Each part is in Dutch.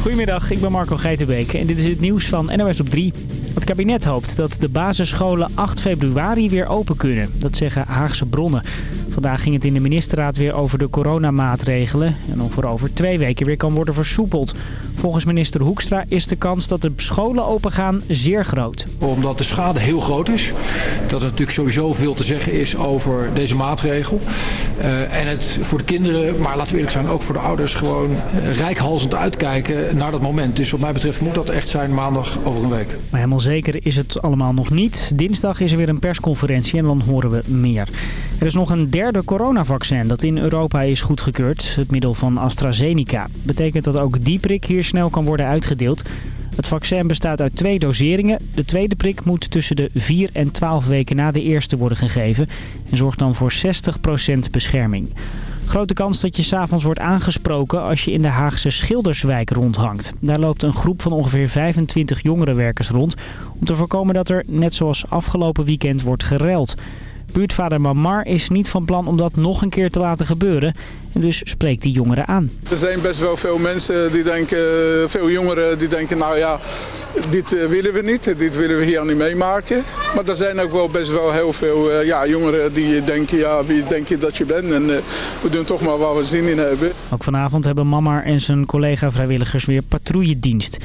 Goedemiddag, ik ben Marco Geitenbeek en dit is het nieuws van NOS op 3. Het kabinet hoopt dat de basisscholen 8 februari weer open kunnen. Dat zeggen Haagse bronnen. Vandaag ging het in de ministerraad weer over de coronamaatregelen. En of er over twee weken weer kan worden versoepeld. Volgens minister Hoekstra is de kans dat de scholen opengaan zeer groot. Omdat de schade heel groot is. Dat er natuurlijk sowieso veel te zeggen is over deze maatregel. Uh, en het voor de kinderen, maar laten we eerlijk zijn, ook voor de ouders... gewoon rijkhalsend uitkijken naar dat moment. Dus wat mij betreft moet dat echt zijn maandag over een week. Maar helemaal zeker is het allemaal nog niet. Dinsdag is er weer een persconferentie en dan horen we meer. Er is nog een derde coronavaccin dat in Europa is goedgekeurd. Het middel van AstraZeneca. Betekent dat ook die prik hier snel kan worden uitgedeeld. Het vaccin bestaat uit twee doseringen. De tweede prik moet tussen de 4 en 12 weken na de eerste worden gegeven. En zorgt dan voor 60% bescherming. Grote kans dat je s'avonds wordt aangesproken als je in de Haagse Schilderswijk rondhangt. Daar loopt een groep van ongeveer 25 jongerenwerkers rond... om te voorkomen dat er, net zoals afgelopen weekend, wordt gereld. Buurtvader Mamar is niet van plan om dat nog een keer te laten gebeuren. En dus spreekt die jongeren aan. Er zijn best wel veel mensen die denken, veel jongeren die denken, nou ja, dit uh, willen we niet, dit willen we hier niet meemaken. Maar er zijn ook wel best wel heel veel uh, ja, jongeren die denken, ja, wie denk je dat je bent? En uh, we doen toch maar waar we zin in hebben. Ook vanavond hebben Mama en zijn collega-vrijwilligers weer patrouilledienst.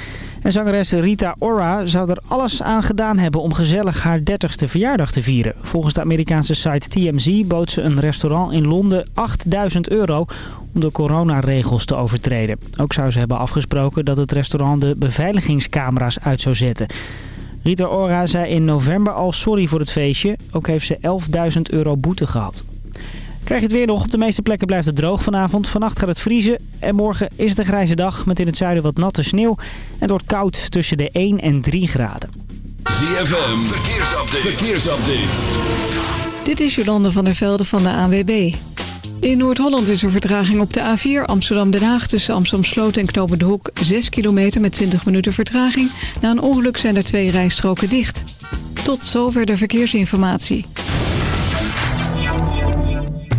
En zangeres Rita Ora zou er alles aan gedaan hebben om gezellig haar 30ste verjaardag te vieren. Volgens de Amerikaanse site TMZ bood ze een restaurant in Londen 8000 euro om de coronaregels te overtreden. Ook zou ze hebben afgesproken dat het restaurant de beveiligingscamera's uit zou zetten. Rita Ora zei in november al sorry voor het feestje. Ook heeft ze 11.000 euro boete gehad. Krijg je het weer nog. Op de meeste plekken blijft het droog vanavond. Vannacht gaat het vriezen. En morgen is het een grijze dag met in het zuiden wat natte sneeuw. En het wordt koud tussen de 1 en 3 graden. ZFM, verkeersupdate. verkeersupdate. Dit is Jolande van der Velde van de ANWB. In Noord-Holland is er vertraging op de A4 Amsterdam-Den Haag... tussen Amsterdam-Sloot en Knopen de Hoek 6 kilometer met 20 minuten vertraging. Na een ongeluk zijn er twee rijstroken dicht. Tot zover de verkeersinformatie.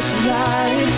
touch light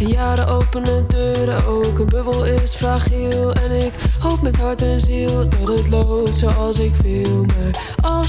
de jaren openen deuren, ook een bubbel is fragiel. En ik hoop met hart en ziel dat het loopt zoals ik wil. Maar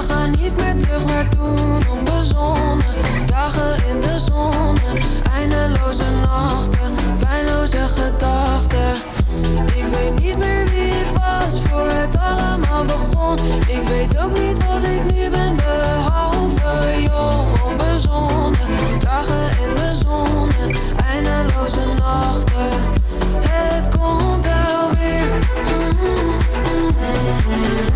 we gaan niet meer terug naar toen. Onbezonnen, dagen in de zon. Eindeloze nachten, pijnloze gedachten. Ik weet niet meer wie ik was voor het allemaal begon. Ik weet ook niet wat ik nu ben, behalve jong. Onbezonnen, dagen in de zon. Eindeloze nachten, het komt wel weer. here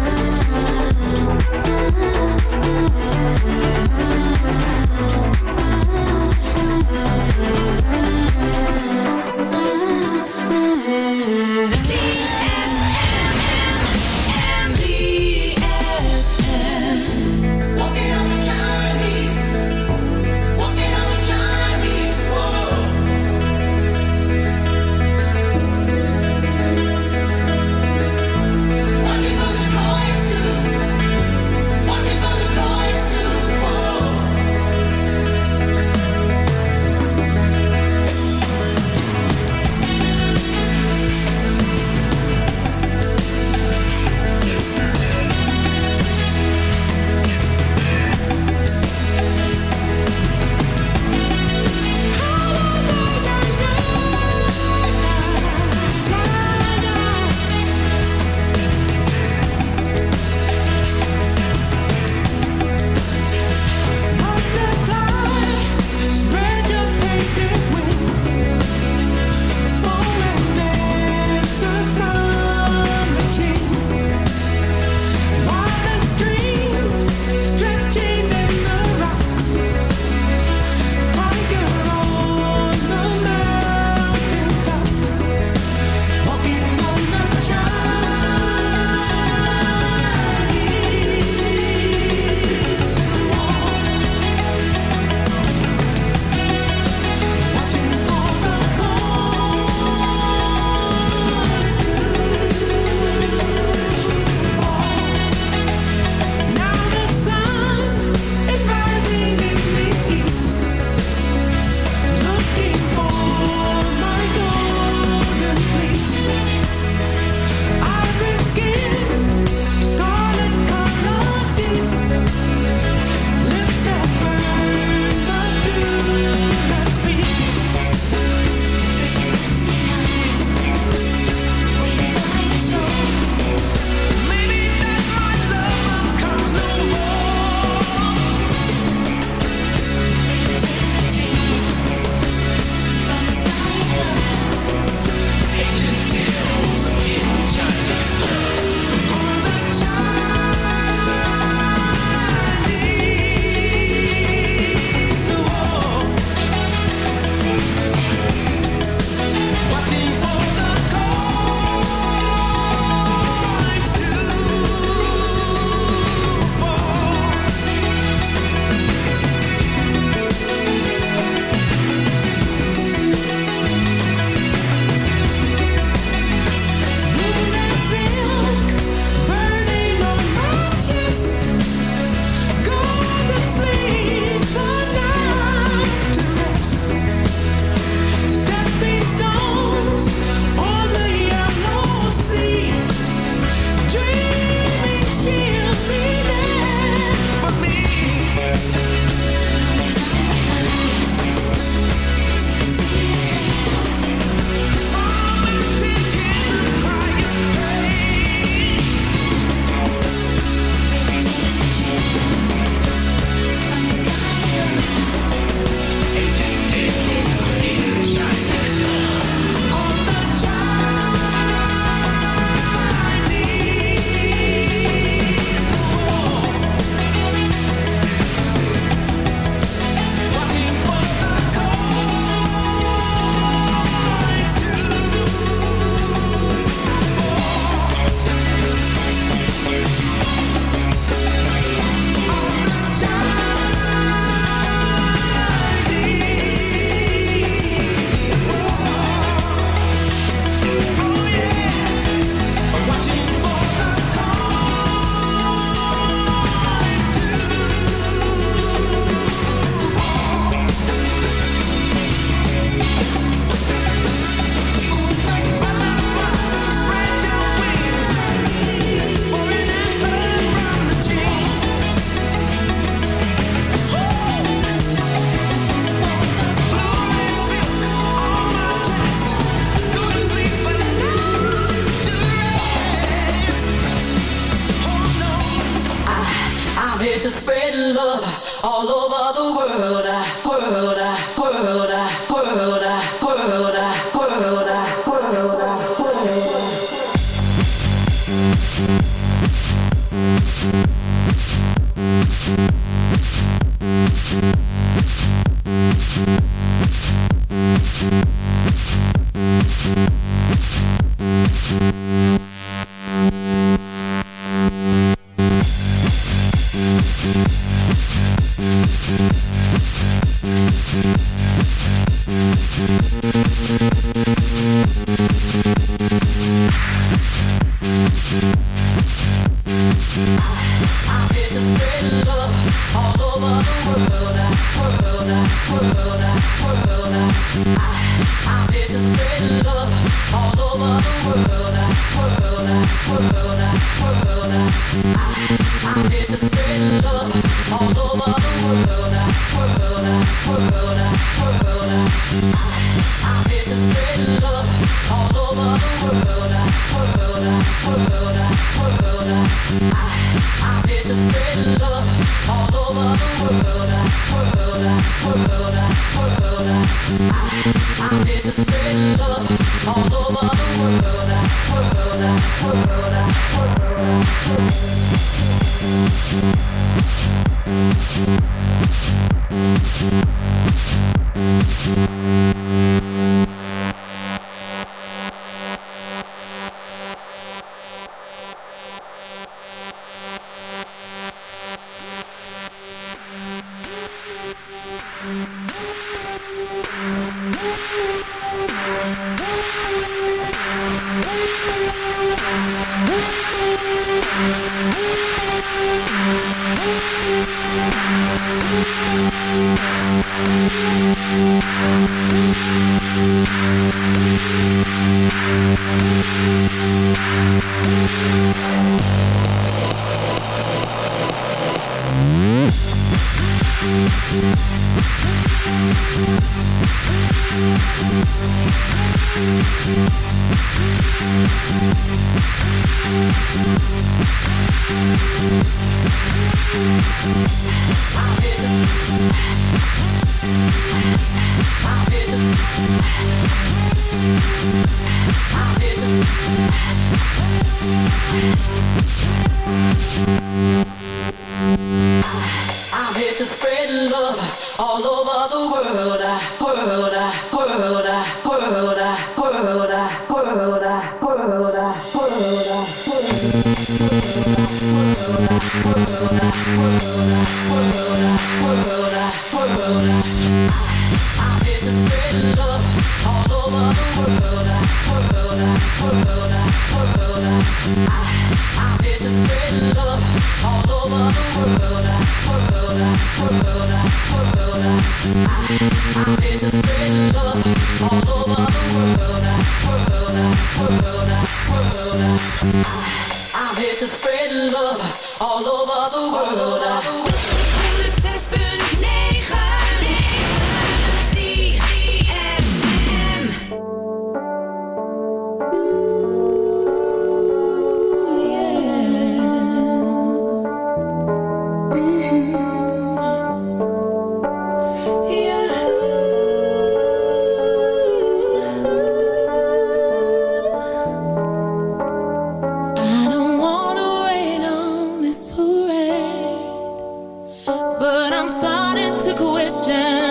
question.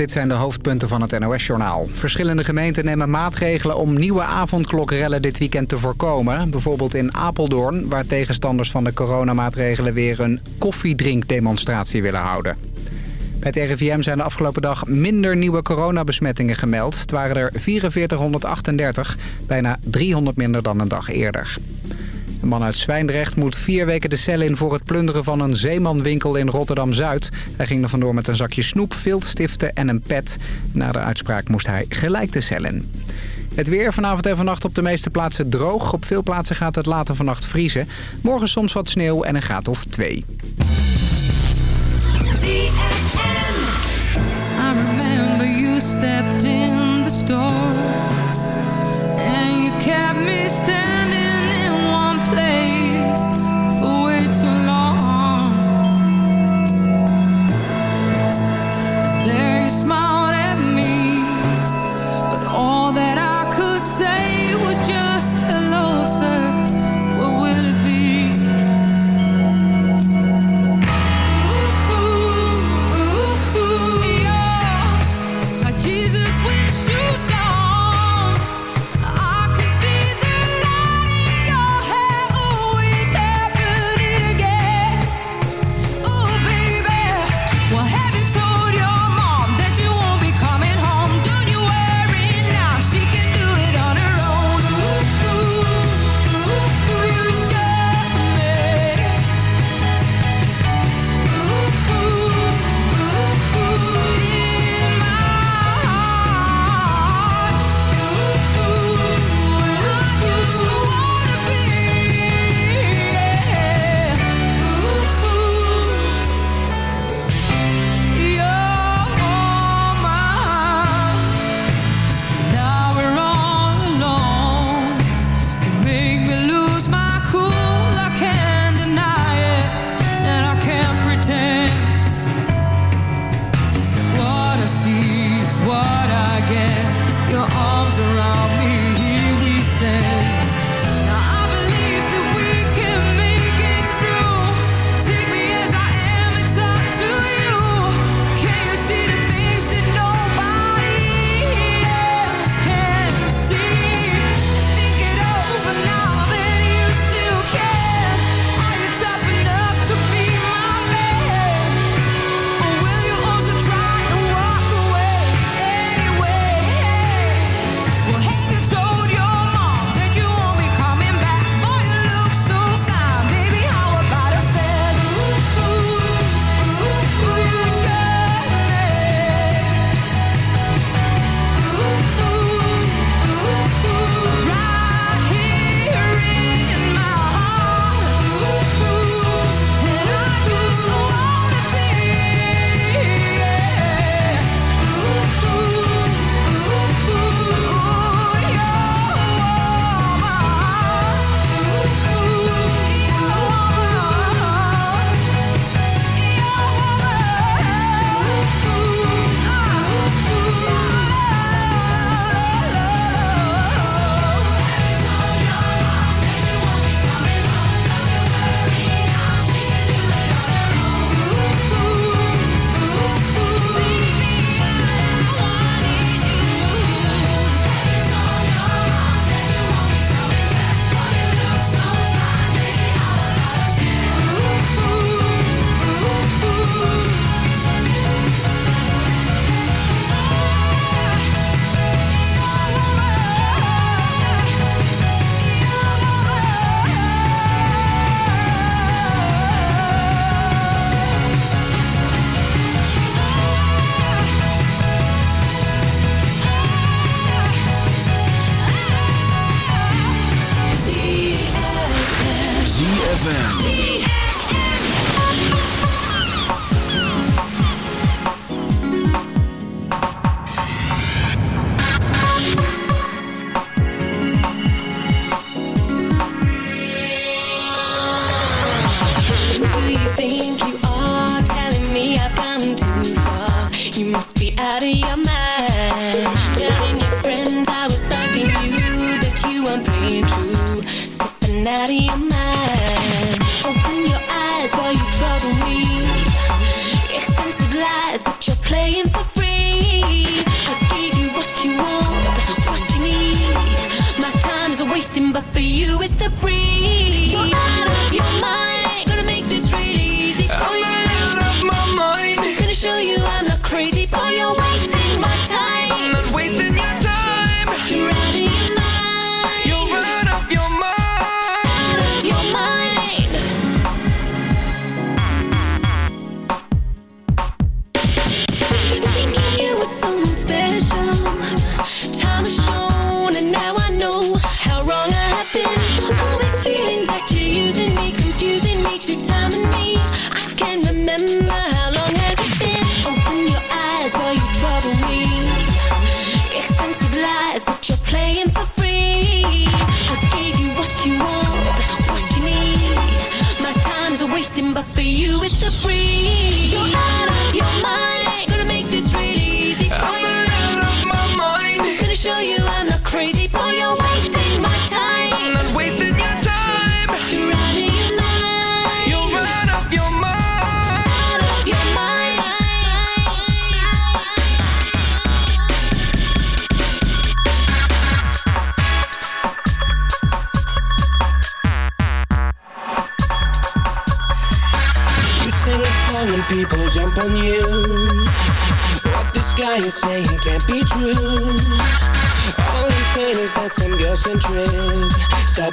dit zijn de hoofdpunten van het NOS-journaal. Verschillende gemeenten nemen maatregelen om nieuwe avondklokrellen dit weekend te voorkomen. Bijvoorbeeld in Apeldoorn, waar tegenstanders van de coronamaatregelen weer een koffiedrinkdemonstratie willen houden. Bij het RIVM zijn de afgelopen dag minder nieuwe coronabesmettingen gemeld. Het waren er 4438, bijna 300 minder dan een dag eerder. De man uit Zwijndrecht moet vier weken de cel in voor het plunderen van een zeemanwinkel in Rotterdam-Zuid. Hij ging er vandoor met een zakje snoep, viltstiften en een pet. Na de uitspraak moest hij gelijk de cel in. Het weer vanavond en vannacht op de meeste plaatsen droog. Op veel plaatsen gaat het later vannacht vriezen. Morgen soms wat sneeuw en een graad of twee. Stepped in the smile.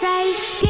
zij.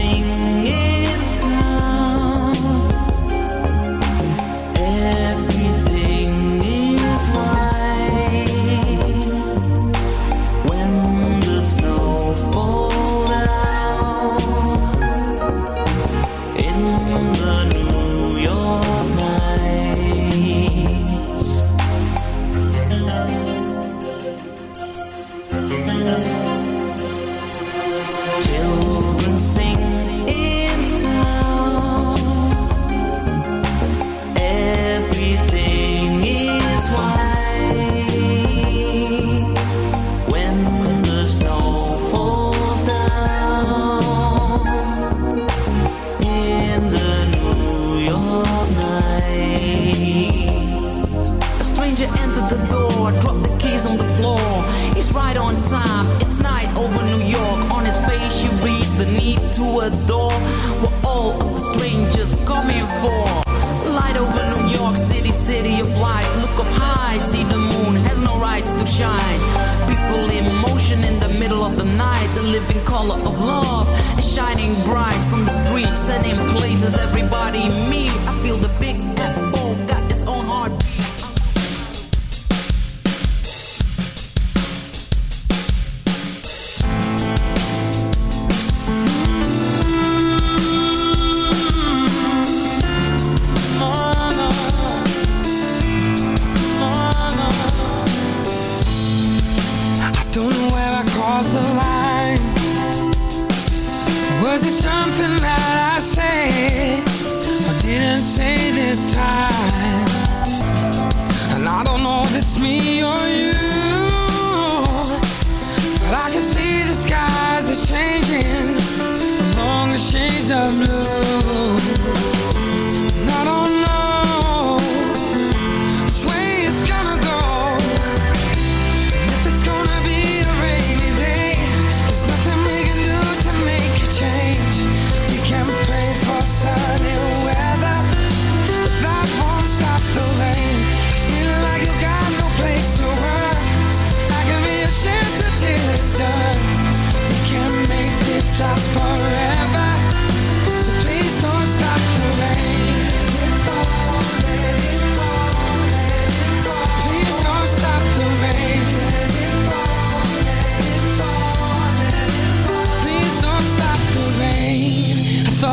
York City, city of lights. Look up high, see the moon has no rights to shine. People in motion in the middle of the night. The living color of love is shining bright on the streets and in places everybody meet. I feel the big apple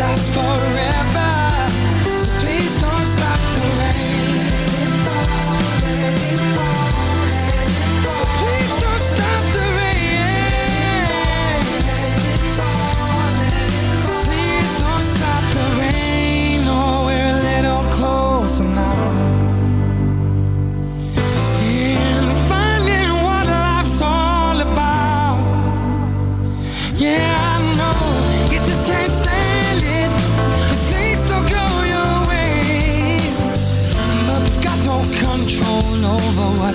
Last forever.